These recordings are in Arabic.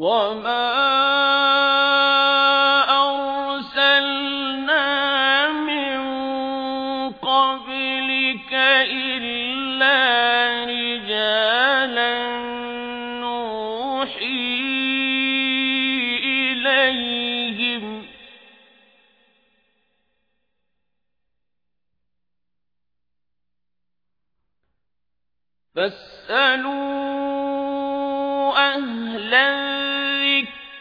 وما أرسلنا من قبلك إلا رجالا نوحي إليهم فاسألوا أهل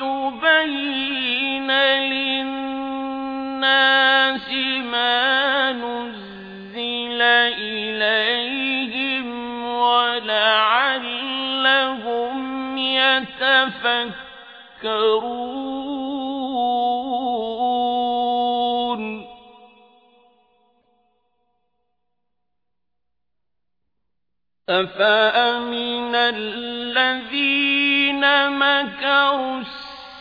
لتبين للناس ما نزل إليهم ولعلهم يتفكرون أفأمن الذين مكروا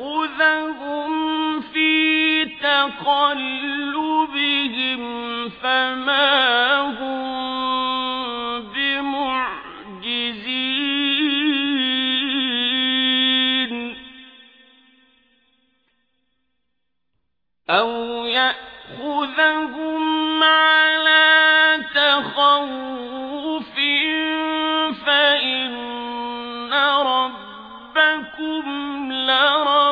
يأخذهم في تقلبهم فما هم بمعجزين. أو يأخذهم على تخوف ربكم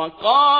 وقال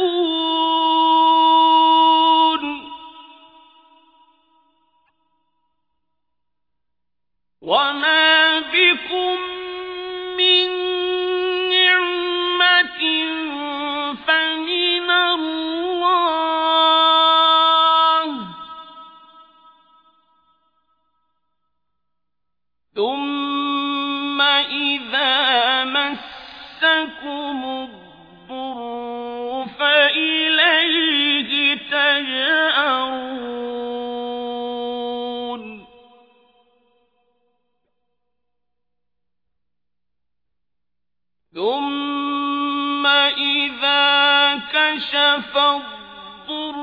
وما بكم من نعمة فمن الله ثم إذا مسكم الضوء كشف الضر